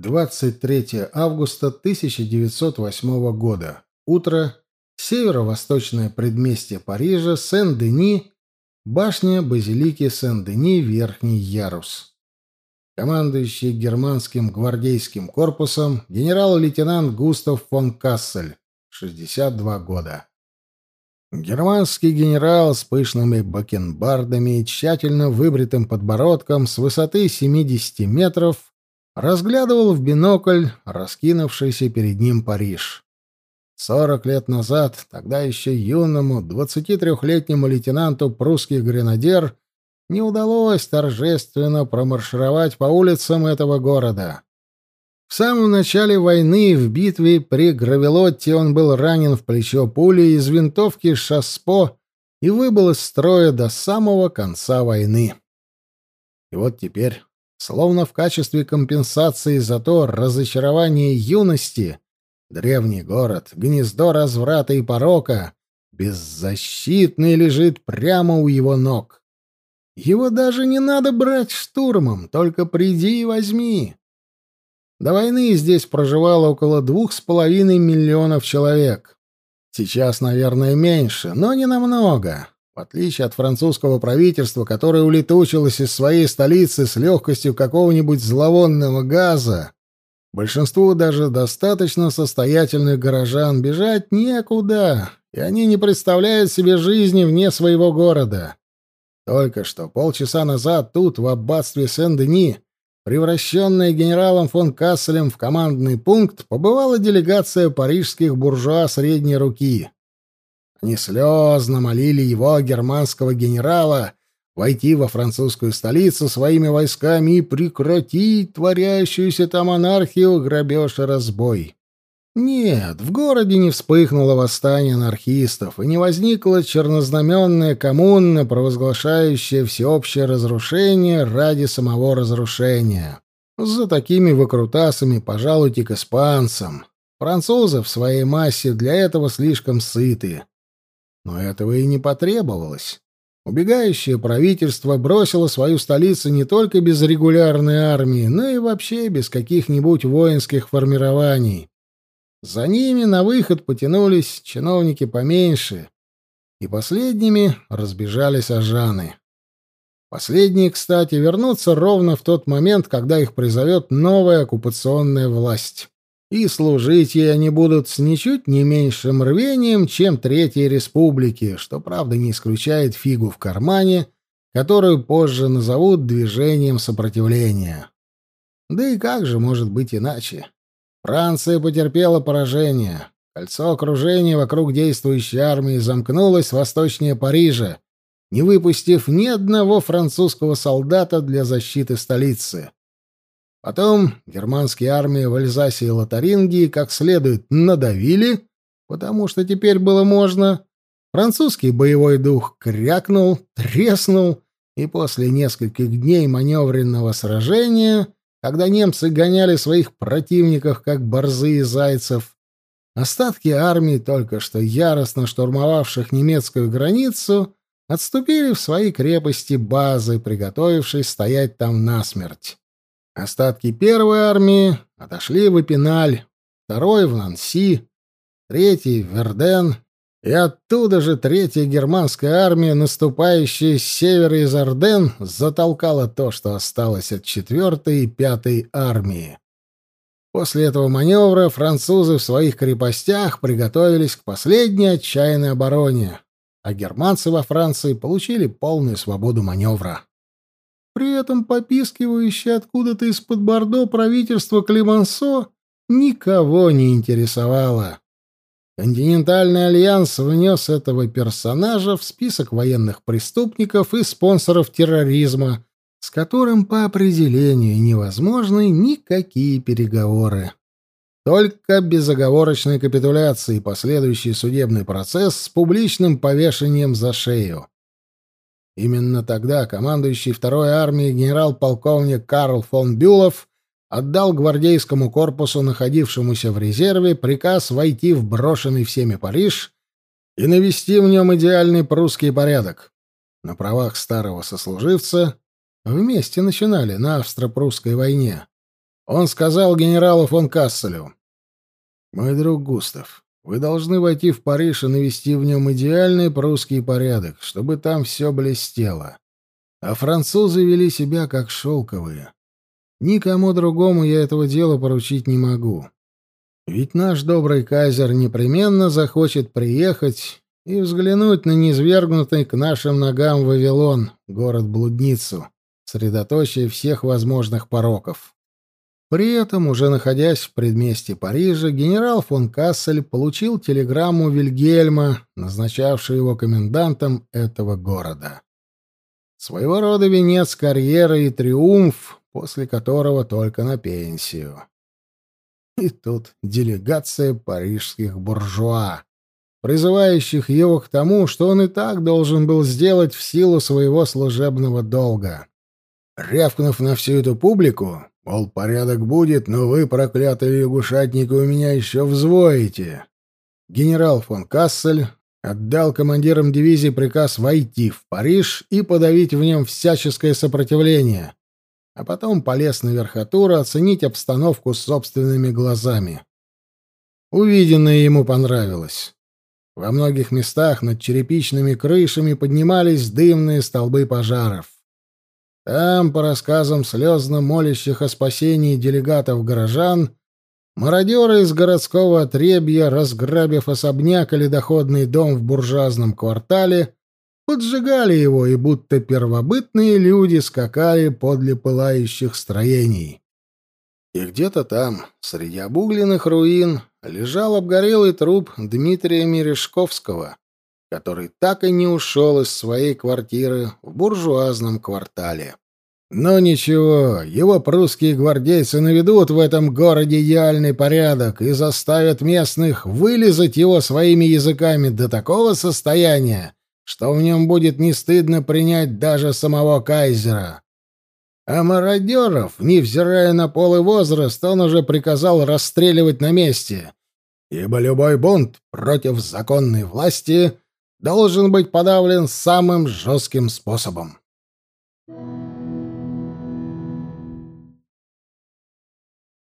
23 августа 1908 года. Утро. Северо-восточное предместье Парижа, Сен-Дени, башня базилики Сен-Дени, верхний ярус. Командующий германским гвардейским корпусом генерал-лейтенант Густав фон Кассель, 62 года. Германский генерал с пышными бакенбардами и тщательно выбритым подбородком с высоты 70 метров разглядывал в бинокль раскинувшийся перед ним Париж. Сорок лет назад, тогда еще юному, 23-летнему лейтенанту прусских гренадер не удалось торжественно промаршировать по улицам этого города. В самом начале войны в битве при Гравелотте он был ранен в плечо пулей из винтовки «Шаспо» и выбыл из строя до самого конца войны. И вот теперь Словно в качестве компенсации за то разочарование юности, древний город, гнездо разврата и порока, беззащитный лежит прямо у его ног. Его даже не надо брать штурмом, только приди и возьми. До войны здесь проживало около двух с половиной миллионов человек. Сейчас, наверное, меньше, но не намного. В отличие от французского правительства, которое улетучилось из своей столицы с легкостью какого-нибудь зловонного газа, большинству даже достаточно состоятельных горожан бежать некуда, и они не представляют себе жизни вне своего города. Только что, полчаса назад, тут, в аббатстве Сен-Дени, превращенная генералом фон Касселем в командный пункт, побывала делегация парижских буржуа средней руки. Они слезно молили его, германского генерала, войти во французскую столицу своими войсками и прекратить творящуюся там анархию, грабеж и разбой. Нет, в городе не вспыхнуло восстание анархистов и не возникла чернознаменная коммуна, провозглашающая всеобщее разрушение ради самого разрушения. За такими выкрутасами пожалуйте к испанцам. Французы в своей массе для этого слишком сыты. Но этого и не потребовалось. Убегающее правительство бросило свою столицу не только без регулярной армии, но и вообще без каких-нибудь воинских формирований. За ними на выход потянулись чиновники поменьше, и последними разбежались ажаны. Последние, кстати, вернутся ровно в тот момент, когда их призовет новая оккупационная власть и служить ей они будут с ничуть не меньшим рвением, чем Третьей Республики, что, правда, не исключает фигу в кармане, которую позже назовут движением сопротивления. Да и как же может быть иначе? Франция потерпела поражение. Кольцо окружения вокруг действующей армии замкнулось восточнее Парижа, не выпустив ни одного французского солдата для защиты столицы. Потом германские армии в Альзасе и Лотарингии как следует надавили, потому что теперь было можно. Французский боевой дух крякнул, треснул, и после нескольких дней маневренного сражения, когда немцы гоняли своих противников как борзы и зайцев, остатки армий, только что яростно штурмовавших немецкую границу, отступили в свои крепости базы, приготовившись стоять там насмерть. Остатки первой армии отошли в Эпиналь, второй — в Нанси, третий — в Верден, и оттуда же третья германская армия, наступающая с севера из Орден, затолкала то, что осталось от четвертой и пятой армии. После этого маневра французы в своих крепостях приготовились к последней отчаянной обороне, а германцы во Франции получили полную свободу маневра. При этом попискивающее откуда-то из-под Бордо правительство Климансо никого не интересовало. Континентальный альянс внес этого персонажа в список военных преступников и спонсоров терроризма, с которым по определению невозможны никакие переговоры. Только безоговорочной капитуляции и последующий судебный процесс с публичным повешением за шею. Именно тогда командующий второй армией генерал-полковник Карл фон Бюлов отдал гвардейскому корпусу, находившемуся в резерве, приказ войти в брошенный всеми Париж и навести в нем идеальный прусский порядок. На правах старого сослуживца вместе начинали на австро-прусской войне. Он сказал генералу фон Касселю, «Мой друг Густав, вы должны войти в Париж и навести в нем идеальный прусский порядок, чтобы там все блестело. А французы вели себя как шелковые. Никому другому я этого дела поручить не могу. Ведь наш добрый кайзер непременно захочет приехать и взглянуть на низвергнутый к нашим ногам Вавилон, город-блудницу, средоточие всех возможных пороков. При этом, уже находясь в предместье Парижа, генерал фон Кассель получил телеграмму Вильгельма, назначавшую его комендантом этого города. Своего рода венец карьеры и триумф, после которого только на пенсию. И тут делегация парижских буржуа, призывающих его к тому, что он и так должен был сделать в силу своего служебного долга. Рявкнув на всю эту публику, Мол, порядок будет, но вы, проклятые лягушатники, у меня еще взвоите. Генерал фон Кассель отдал командирам дивизии приказ войти в Париж и подавить в нем всяческое сопротивление, а потом полез на верхотуру оценить обстановку собственными глазами. Увиденное ему понравилось. Во многих местах над черепичными крышами поднимались дымные столбы пожаров. Там, по рассказам слезно молящих о спасении делегатов-горожан, мародеры из городского отребья, разграбив особняк или доходный дом в буржуазном квартале, поджигали его, и будто первобытные люди скакали подле пылающих строений. И где-то там, среди обугленных руин, лежал обгорелый труп Дмитрия Мережковского, который так и не ушел из своей квартиры в буржуазном квартале. Но ничего, его прусские гвардейцы наведут в этом городе идеальный порядок и заставят местных вылизать его своими языками до такого состояния, что в нем будет не стыдно принять даже самого кайзера. А мародеров, невзирая на пол и возраст, он уже приказал расстреливать на месте, ибо любой бунт против законной власти — должен быть подавлен самым жестким способом.